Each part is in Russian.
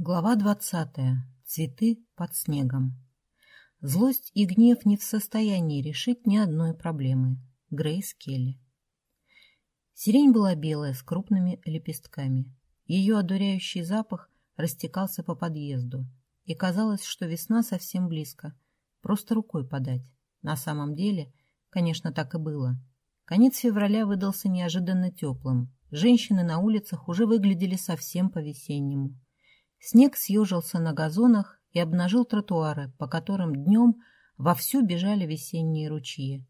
Глава двадцатая. Цветы под снегом. Злость и гнев не в состоянии решить ни одной проблемы. Грейс Келли. Сирень была белая, с крупными лепестками. Ее одуряющий запах растекался по подъезду, и казалось, что весна совсем близко, просто рукой подать. На самом деле, конечно, так и было. Конец февраля выдался неожиданно теплым. Женщины на улицах уже выглядели совсем по-весеннему. Снег съежился на газонах и обнажил тротуары, по которым днем вовсю бежали весенние ручьи.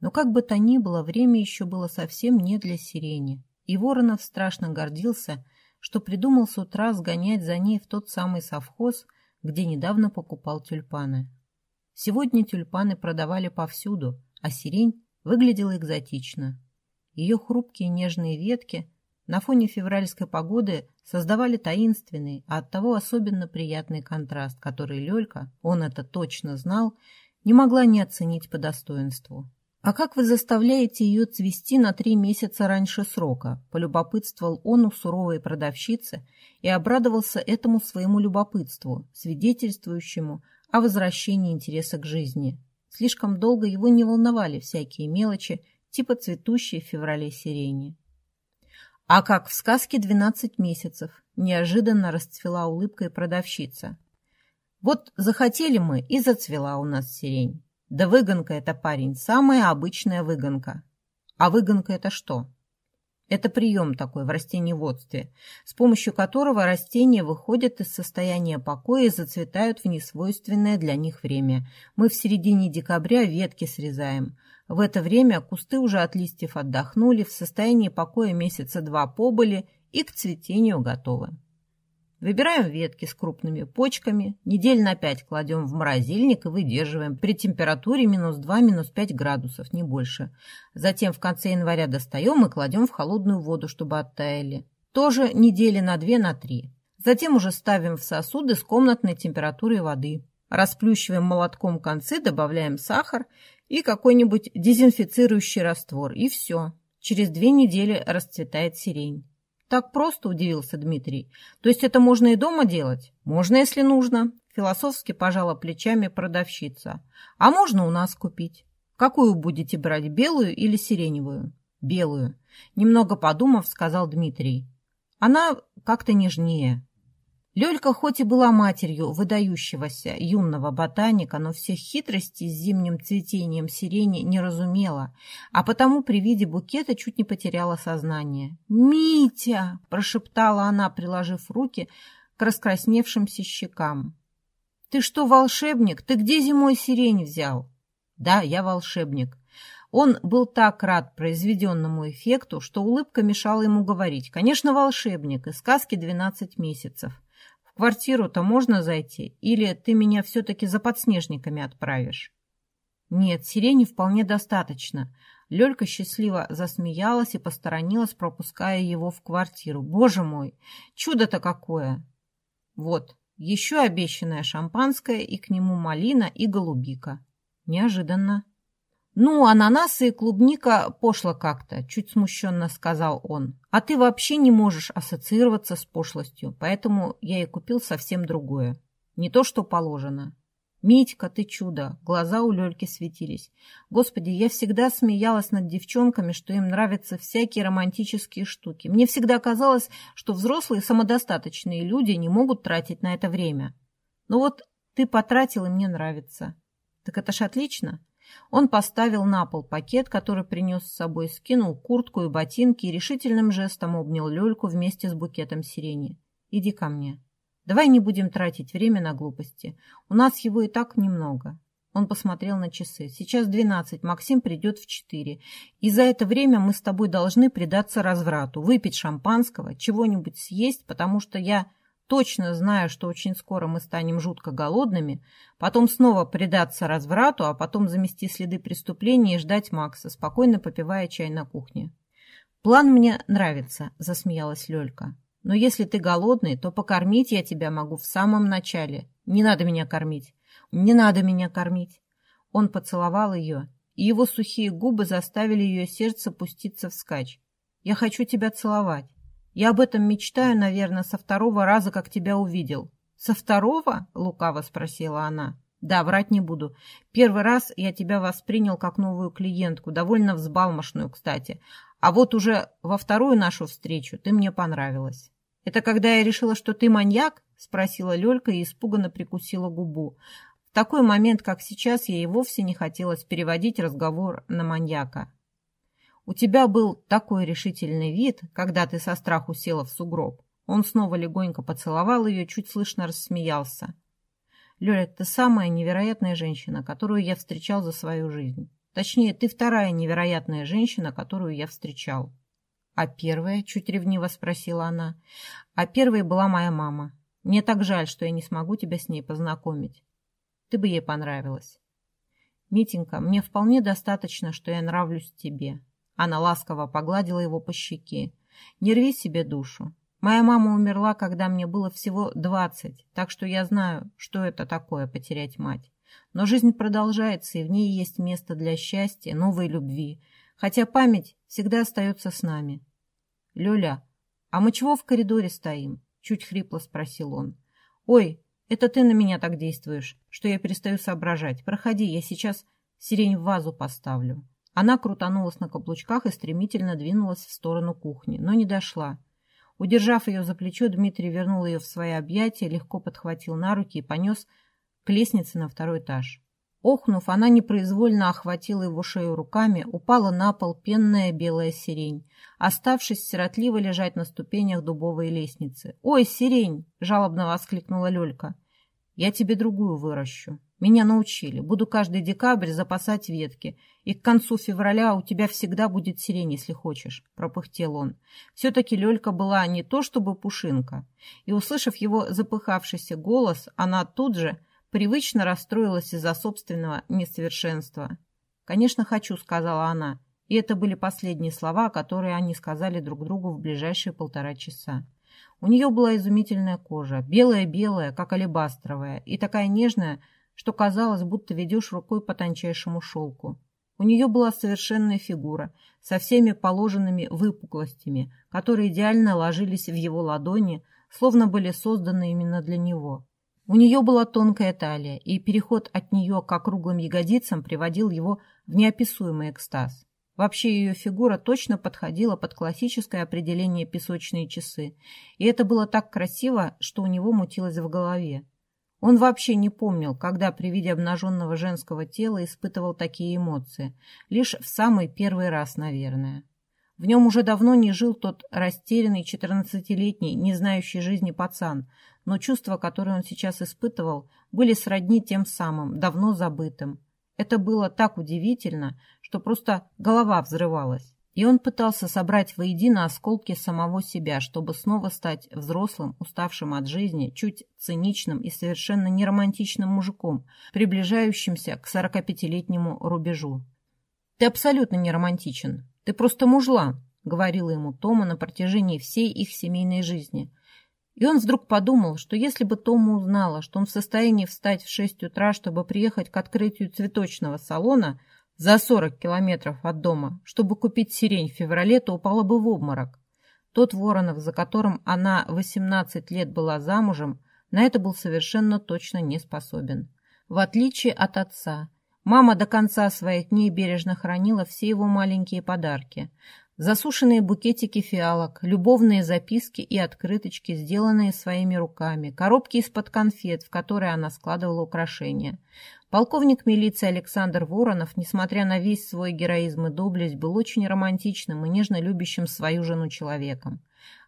Но как бы то ни было, время еще было совсем не для сирени, и Воронов страшно гордился, что придумал с утра сгонять за ней в тот самый совхоз, где недавно покупал тюльпаны. Сегодня тюльпаны продавали повсюду, а сирень выглядела экзотично. Ее хрупкие нежные ветки на фоне февральской погоды создавали таинственный, а оттого особенно приятный контраст, который Лёлька, он это точно знал, не могла не оценить по достоинству. «А как вы заставляете ее цвести на три месяца раньше срока?» – полюбопытствовал он у суровой продавщицы и обрадовался этому своему любопытству, свидетельствующему о возвращении интереса к жизни. Слишком долго его не волновали всякие мелочи, типа цветущей в феврале сирени. А как в сказке «Двенадцать месяцев» неожиданно расцвела улыбкой продавщица. Вот захотели мы, и зацвела у нас сирень. Да выгонка это, парень, самая обычная выгонка. А выгонка это что? Это прием такой в растениеводстве, с помощью которого растения выходят из состояния покоя и зацветают в несвойственное для них время. Мы в середине декабря ветки срезаем, в это время кусты уже от листьев отдохнули, в состоянии покоя месяца два побыли и к цветению готовы. Выбираем ветки с крупными почками, недель на пять кладем в морозильник и выдерживаем при температуре минус 2, минус 5 градусов, не больше. Затем в конце января достаем и кладем в холодную воду, чтобы оттаяли. Тоже недели на 2, на 3. Затем уже ставим в сосуды с комнатной температурой воды. Расплющиваем молотком концы, добавляем сахар и какой-нибудь дезинфицирующий раствор, и все. Через две недели расцветает сирень. Так просто, удивился Дмитрий. То есть это можно и дома делать? Можно, если нужно. Философски пожала плечами продавщица. А можно у нас купить. Какую будете брать, белую или сиреневую? Белую. Немного подумав, сказал Дмитрий. Она как-то нежнее. Лёлька хоть и была матерью выдающегося юного ботаника, но всех хитростей с зимним цветением сирени не разумела, а потому при виде букета чуть не потеряла сознание. «Митя!» – прошептала она, приложив руки к раскрасневшимся щекам. «Ты что, волшебник? Ты где зимой сирень взял?» «Да, я волшебник». Он был так рад произведенному эффекту, что улыбка мешала ему говорить. «Конечно, волшебник, из сказки «Двенадцать месяцев» квартиру-то можно зайти? Или ты меня все-таки за подснежниками отправишь?» «Нет, сирени вполне достаточно». Лёлька счастливо засмеялась и посторонилась, пропуская его в квартиру. «Боже мой, чудо-то какое!» «Вот, еще обещанное шампанское, и к нему малина и голубика». «Неожиданно». «Ну, ананасы и клубника пошло как-то», — чуть смущенно сказал он. «А ты вообще не можешь ассоциироваться с пошлостью, поэтому я и купил совсем другое. Не то, что положено». «Митька, ты чудо!» Глаза у Лёльки светились. «Господи, я всегда смеялась над девчонками, что им нравятся всякие романтические штуки. Мне всегда казалось, что взрослые самодостаточные люди не могут тратить на это время. Но вот ты потратил, и мне нравится. Так это ж отлично!» Он поставил на пол пакет, который принес с собой, скинул куртку и ботинки и решительным жестом обнял Лёльку вместе с букетом сирени. «Иди ко мне. Давай не будем тратить время на глупости. У нас его и так немного». Он посмотрел на часы. «Сейчас двенадцать, Максим придет в четыре. И за это время мы с тобой должны предаться разврату, выпить шампанского, чего-нибудь съесть, потому что я точно зная, что очень скоро мы станем жутко голодными, потом снова предаться разврату, а потом замести следы преступления и ждать Макса, спокойно попивая чай на кухне. «План мне нравится», — засмеялась Лёлька. «Но если ты голодный, то покормить я тебя могу в самом начале. Не надо меня кормить. Не надо меня кормить». Он поцеловал ее, и его сухие губы заставили ее сердце пуститься вскачь. «Я хочу тебя целовать». Я об этом мечтаю, наверное, со второго раза, как тебя увидел». «Со второго?» — лукаво спросила она. «Да, врать не буду. Первый раз я тебя воспринял как новую клиентку, довольно взбалмошную, кстати. А вот уже во вторую нашу встречу ты мне понравилась». «Это когда я решила, что ты маньяк?» — спросила Лёлька и испуганно прикусила губу. В такой момент, как сейчас, ей вовсе не хотелось переводить разговор на маньяка. «У тебя был такой решительный вид, когда ты со страху села в сугроб». Он снова легонько поцеловал ее, чуть слышно рассмеялся. «Лёля, ты самая невероятная женщина, которую я встречал за свою жизнь. Точнее, ты вторая невероятная женщина, которую я встречал». «А первая?» — чуть ревниво спросила она. «А первой была моя мама. Мне так жаль, что я не смогу тебя с ней познакомить. Ты бы ей понравилась». «Митенька, мне вполне достаточно, что я нравлюсь тебе». Она ласково погладила его по щеке. «Не рви себе душу. Моя мама умерла, когда мне было всего двадцать, так что я знаю, что это такое потерять мать. Но жизнь продолжается, и в ней есть место для счастья, новой любви, хотя память всегда остается с нами. «Лёля, а мы чего в коридоре стоим?» — чуть хрипло спросил он. «Ой, это ты на меня так действуешь, что я перестаю соображать. Проходи, я сейчас сирень в вазу поставлю». Она крутанулась на каблучках и стремительно двинулась в сторону кухни, но не дошла. Удержав ее за плечо, Дмитрий вернул ее в свои объятия, легко подхватил на руки и понес к лестнице на второй этаж. Охнув, она непроизвольно охватила его шею руками, упала на пол пенная белая сирень, оставшись сиротливо лежать на ступенях дубовой лестницы. «Ой, сирень!» — жалобно воскликнула Лёлька. «Я тебе другую выращу. Меня научили. Буду каждый декабрь запасать ветки, и к концу февраля у тебя всегда будет сирень, если хочешь», — пропыхтел он. Все-таки Лёлька была не то чтобы пушинка, и, услышав его запыхавшийся голос, она тут же Привычно расстроилась из-за собственного несовершенства. «Конечно, хочу», — сказала она. И это были последние слова, которые они сказали друг другу в ближайшие полтора часа. У нее была изумительная кожа, белая-белая, как алебастровая, и такая нежная, что казалось, будто ведешь рукой по тончайшему шелку. У нее была совершенная фигура, со всеми положенными выпуклостями, которые идеально ложились в его ладони, словно были созданы именно для него. У нее была тонкая талия, и переход от нее к округлым ягодицам приводил его в неописуемый экстаз. Вообще ее фигура точно подходила под классическое определение «песочные часы», и это было так красиво, что у него мутилось в голове. Он вообще не помнил, когда при виде обнаженного женского тела испытывал такие эмоции, лишь в самый первый раз, наверное. В нем уже давно не жил тот растерянный четырнадцатилетний, не знающий жизни пацан, но чувства, которые он сейчас испытывал, были сродни тем самым, давно забытым. Это было так удивительно, что просто голова взрывалась. И он пытался собрать воедино осколки самого себя, чтобы снова стать взрослым, уставшим от жизни, чуть циничным и совершенно неромантичным мужиком, приближающимся к 45-летнему рубежу. «Ты абсолютно не романтичен», «Ты просто мужлан», — говорила ему Тома на протяжении всей их семейной жизни. И он вдруг подумал, что если бы Тома узнала, что он в состоянии встать в шесть утра, чтобы приехать к открытию цветочного салона за сорок километров от дома, чтобы купить сирень в феврале, то упала бы в обморок. Тот Воронов, за которым она восемнадцать лет была замужем, на это был совершенно точно не способен. В отличие от отца, Мама до конца своих дней бережно хранила все его маленькие подарки. Засушенные букетики фиалок, любовные записки и открыточки, сделанные своими руками, коробки из-под конфет, в которые она складывала украшения. Полковник милиции Александр Воронов, несмотря на весь свой героизм и доблесть, был очень романтичным и нежно любящим свою жену человеком.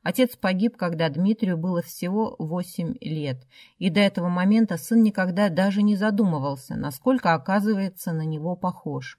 Отец погиб, когда Дмитрию было всего восемь лет, и до этого момента сын никогда даже не задумывался, насколько оказывается на него похож.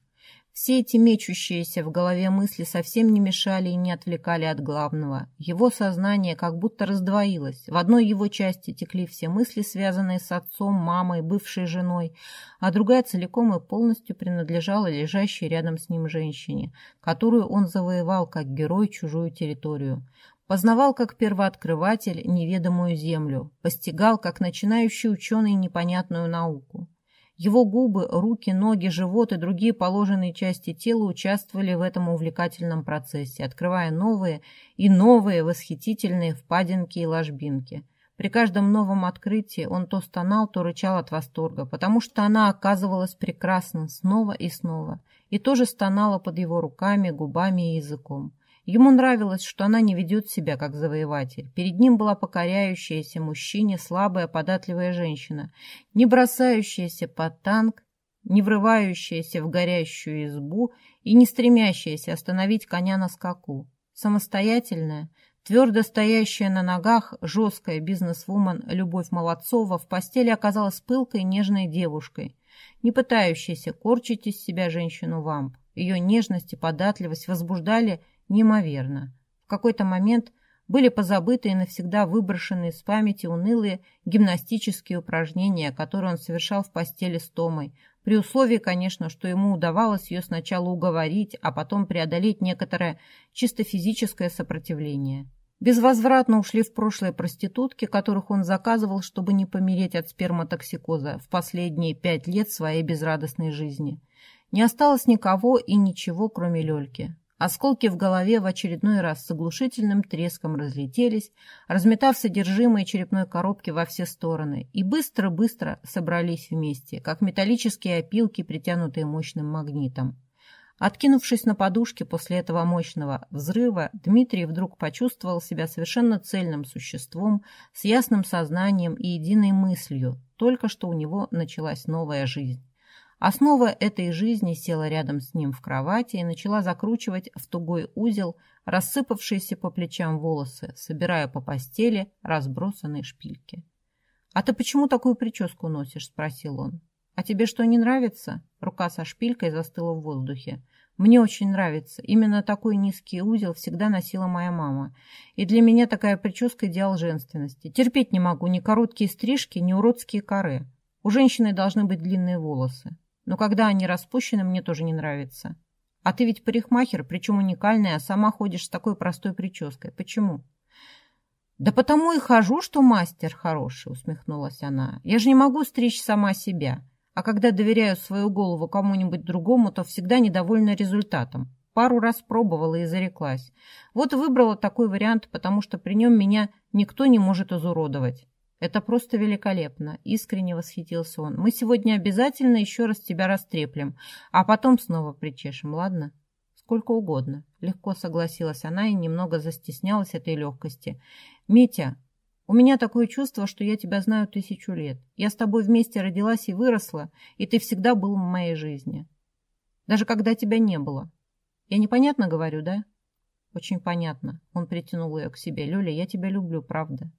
Все эти мечущиеся в голове мысли совсем не мешали и не отвлекали от главного. Его сознание как будто раздвоилось. В одной его части текли все мысли, связанные с отцом, мамой, бывшей женой, а другая целиком и полностью принадлежала лежащей рядом с ним женщине, которую он завоевал как герой чужую территорию. Познавал как первооткрыватель неведомую землю, постигал как начинающий ученый непонятную науку. Его губы, руки, ноги, живот и другие положенные части тела участвовали в этом увлекательном процессе, открывая новые и новые восхитительные впадинки и ложбинки. При каждом новом открытии он то стонал, то рычал от восторга, потому что она оказывалась прекрасна снова и снова, и тоже стонала под его руками, губами и языком. Ему нравилось, что она не ведет себя как завоеватель. Перед ним была покоряющаяся мужчине слабая, податливая женщина, не бросающаяся под танк, не врывающаяся в горящую избу и не стремящаяся остановить коня на скаку. Самостоятельная, твердо стоящая на ногах, жесткая бизнесвумен Любовь Молодцова в постели оказалась пылкой нежной девушкой, не пытающейся корчить из себя женщину-вамп. Ее нежность и податливость возбуждали неимоверно. В какой-то момент были позабыты и навсегда выброшены из памяти унылые гимнастические упражнения, которые он совершал в постели с Томой, при условии, конечно, что ему удавалось ее сначала уговорить, а потом преодолеть некоторое чисто физическое сопротивление. Безвозвратно ушли в прошлое проститутки, которых он заказывал, чтобы не помереть от сперматоксикоза в последние пять лет своей безрадостной жизни. Не осталось никого и ничего, кроме Лёльки. Осколки в голове в очередной раз с оглушительным треском разлетелись, разметав содержимое черепной коробки во все стороны, и быстро-быстро собрались вместе, как металлические опилки, притянутые мощным магнитом. Откинувшись на подушке после этого мощного взрыва, Дмитрий вдруг почувствовал себя совершенно цельным существом, с ясным сознанием и единой мыслью, только что у него началась новая жизнь. Основа этой жизни села рядом с ним в кровати и начала закручивать в тугой узел рассыпавшиеся по плечам волосы, собирая по постели разбросанные шпильки. «А ты почему такую прическу носишь?» – спросил он. «А тебе что, не нравится?» Рука со шпилькой застыла в воздухе. «Мне очень нравится. Именно такой низкий узел всегда носила моя мама. И для меня такая прическа – идеал женственности. Терпеть не могу ни короткие стрижки, ни уродские коры. У женщины должны быть длинные волосы. Но когда они распущены, мне тоже не нравится. А ты ведь парикмахер, причем уникальный, а сама ходишь с такой простой прической. Почему? Да потому и хожу, что мастер хороший, усмехнулась она. Я же не могу стричь сама себя. А когда доверяю свою голову кому-нибудь другому, то всегда недовольна результатом. Пару раз пробовала и зареклась. Вот выбрала такой вариант, потому что при нем меня никто не может изуродовать. «Это просто великолепно!» — искренне восхитился он. «Мы сегодня обязательно еще раз тебя растреплем, а потом снова причешем, ладно?» «Сколько угодно», — легко согласилась она и немного застеснялась этой легкости. «Митя, у меня такое чувство, что я тебя знаю тысячу лет. Я с тобой вместе родилась и выросла, и ты всегда был в моей жизни. Даже когда тебя не было. Я непонятно говорю, да?» «Очень понятно». Он притянул ее к себе. «Лёля, я тебя люблю, правда?»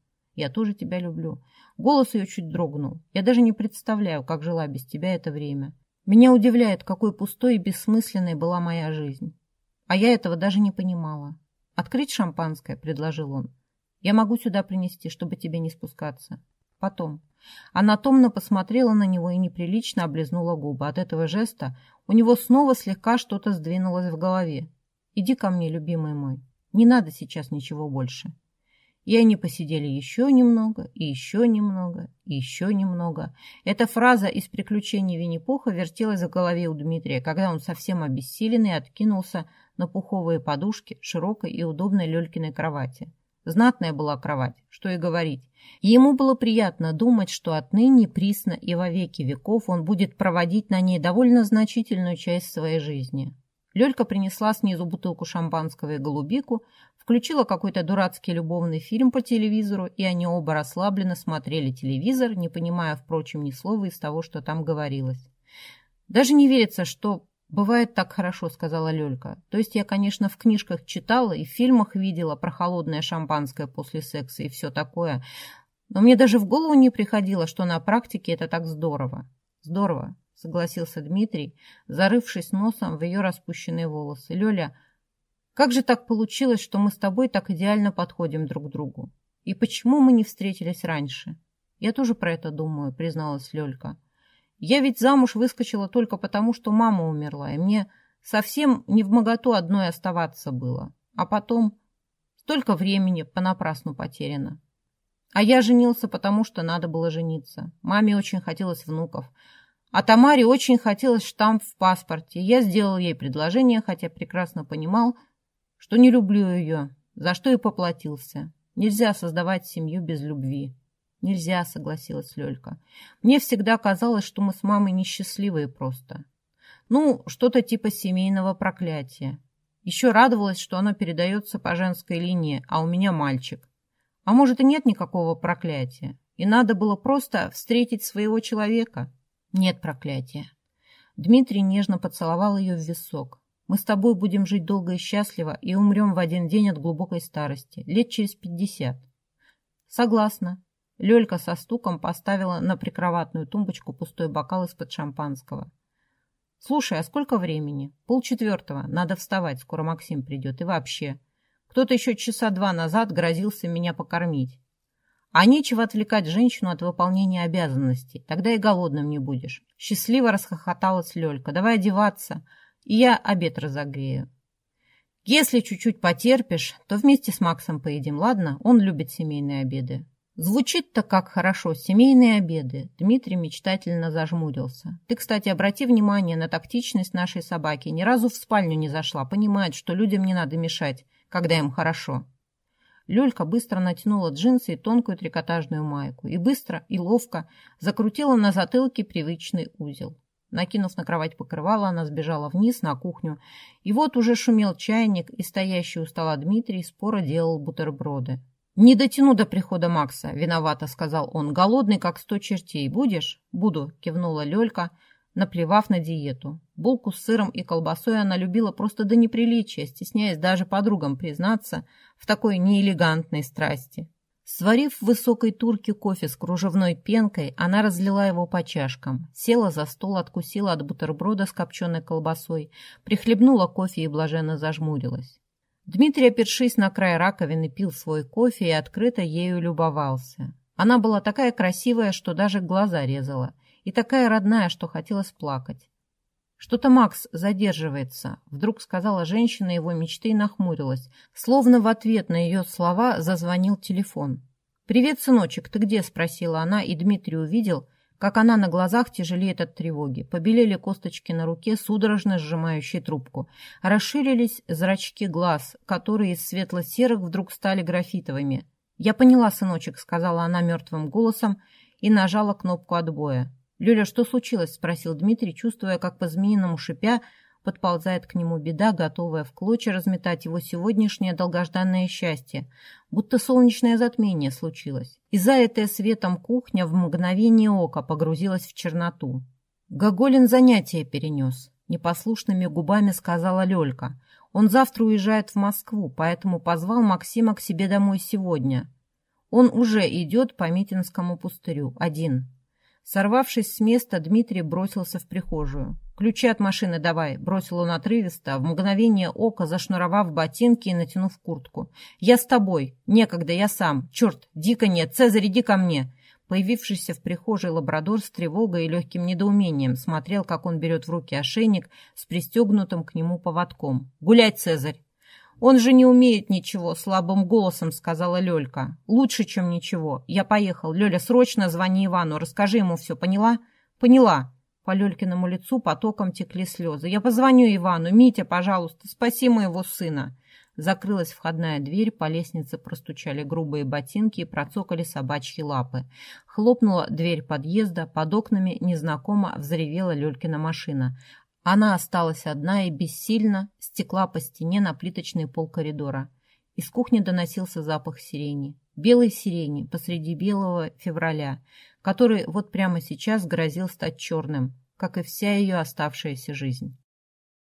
Я тоже тебя люблю. Голос ее чуть дрогнул. Я даже не представляю, как жила без тебя это время. Меня удивляет, какой пустой и бессмысленной была моя жизнь. А я этого даже не понимала. «Открыть шампанское?» – предложил он. «Я могу сюда принести, чтобы тебе не спускаться. Потом». Она томно посмотрела на него и неприлично облизнула губы. От этого жеста у него снова слегка что-то сдвинулось в голове. «Иди ко мне, любимый мой. Не надо сейчас ничего больше». И они посидели еще немного, и еще немного, и еще немного. Эта фраза из «Приключений Винни-Пуха» вертелась в голове у Дмитрия, когда он совсем обессиленный откинулся на пуховые подушки широкой и удобной Лёлькиной кровати. Знатная была кровать, что и говорить. Ему было приятно думать, что отныне, присно и во веки веков он будет проводить на ней довольно значительную часть своей жизни. Лёлька принесла снизу бутылку шампанского и голубику, включила какой-то дурацкий любовный фильм по телевизору, и они оба расслабленно смотрели телевизор, не понимая, впрочем, ни слова из того, что там говорилось. «Даже не верится, что бывает так хорошо», — сказала Лёлька. «То есть я, конечно, в книжках читала и в фильмах видела про холодное шампанское после секса и все такое, но мне даже в голову не приходило, что на практике это так здорово. Здорово, согласился Дмитрий, зарывшись носом в ее распущенные волосы. Лёля, как же так получилось, что мы с тобой так идеально подходим друг к другу? И почему мы не встретились раньше? Я тоже про это думаю, призналась Лёлька. Я ведь замуж выскочила только потому, что мама умерла, и мне совсем не в моготу одной оставаться было. А потом столько времени понапрасну потеряно. А я женился, потому что надо было жениться. Маме очень хотелось внуков. А Тамаре очень хотелось штамп в паспорте. Я сделал ей предложение, хотя прекрасно понимал, что не люблю ее, за что и поплатился. Нельзя создавать семью без любви. Нельзя, согласилась Лёлька. Мне всегда казалось, что мы с мамой несчастливые просто. Ну, что-то типа семейного проклятия. Еще радовалась, что оно передается по женской линии, а у меня мальчик. А может и нет никакого проклятия, и надо было просто встретить своего человека. Нет проклятия. Дмитрий нежно поцеловал ее в висок. Мы с тобой будем жить долго и счастливо и умрем в один день от глубокой старости, лет через пятьдесят. Согласна. Лёлька со стуком поставила на прикроватную тумбочку пустой бокал из-под шампанского. Слушай, а сколько времени? Полчетвертого. Надо вставать, скоро Максим придет. И вообще, кто-то еще часа два назад грозился меня покормить. А нечего отвлекать женщину от выполнения обязанностей. Тогда и голодным не будешь. Счастливо расхохоталась Лёлька. Давай одеваться, и я обед разогрею. Если чуть-чуть потерпишь, то вместе с Максом поедим, ладно? Он любит семейные обеды. Звучит-то как хорошо, семейные обеды. Дмитрий мечтательно зажмурился. Ты, кстати, обрати внимание на тактичность нашей собаки. Ни разу в спальню не зашла, понимает, что людям не надо мешать, когда им хорошо. Люлька быстро натянула джинсы и тонкую трикотажную майку. И быстро, и ловко закрутила на затылке привычный узел. Накинув на кровать покрывало, она сбежала вниз на кухню. И вот уже шумел чайник, и стоящий у стола Дмитрий споро делал бутерброды. «Не дотяну до прихода Макса», — виновато сказал он. «Голодный, как сто чертей. Будешь?» «Буду», — кивнула Лёлька, наплевав на диету. Булку с сыром и колбасой она любила просто до неприличия, стесняясь даже подругам признаться в такой неэлегантной страсти. Сварив в высокой турке кофе с кружевной пенкой, она разлила его по чашкам, села за стол, откусила от бутерброда с копченой колбасой, прихлебнула кофе и блаженно зажмурилась. Дмитрий, опершись на край раковины, пил свой кофе и открыто ею любовался. Она была такая красивая, что даже глаза резала, и такая родная, что хотелось плакать. «Что-то Макс задерживается», — вдруг сказала женщина его мечты и нахмурилась. Словно в ответ на ее слова зазвонил телефон. «Привет, сыночек, ты где?» — спросила она, и Дмитрий увидел — как она на глазах тяжелеет от тревоги. Побелели косточки на руке, судорожно сжимающей трубку. Расширились зрачки глаз, которые из светло-серых вдруг стали графитовыми. «Я поняла, сыночек», — сказала она мертвым голосом и нажала кнопку отбоя. «Люля, что случилось?» — спросил Дмитрий, чувствуя, как по-змеиному шипя подползает к нему беда, готовая в клочья разметать его сегодняшнее долгожданное счастье, будто солнечное затмение случилось. И заэтая светом кухня в мгновение ока погрузилась в черноту. Гоголин занятие перенес. Непослушными губами сказала Лёлька. Он завтра уезжает в Москву, поэтому позвал Максима к себе домой сегодня. Он уже идет по Митинскому пустырю, один. Сорвавшись с места, Дмитрий бросился в прихожую. «Ключи от машины давай», — бросил он отрывисто, в мгновение ока зашнуровав ботинки и натянув куртку. «Я с тобой. Некогда, я сам. Черт, дико нет. Цезарь, иди ко мне». Появившийся в прихожей лабрадор с тревогой и легким недоумением смотрел, как он берет в руки ошейник с пристегнутым к нему поводком. «Гулять, Цезарь!» «Он же не умеет ничего», — слабым голосом сказала Лёлька. «Лучше, чем ничего. Я поехал. Лёля, срочно звони Ивану, расскажи ему все, поняла?» «Поняла». По Лёлькиному лицу потоком текли слезы. «Я позвоню Ивану. Митя, пожалуйста, спаси моего сына». Закрылась входная дверь, по лестнице простучали грубые ботинки и процокали собачьи лапы. Хлопнула дверь подъезда, под окнами незнакомо взревела Лёлькина машина. Она осталась одна и бессильно стекла по стене на плиточный пол коридора. Из кухни доносился запах сирени. Белой сирени посреди белого февраля, который вот прямо сейчас грозил стать черным, как и вся ее оставшаяся жизнь.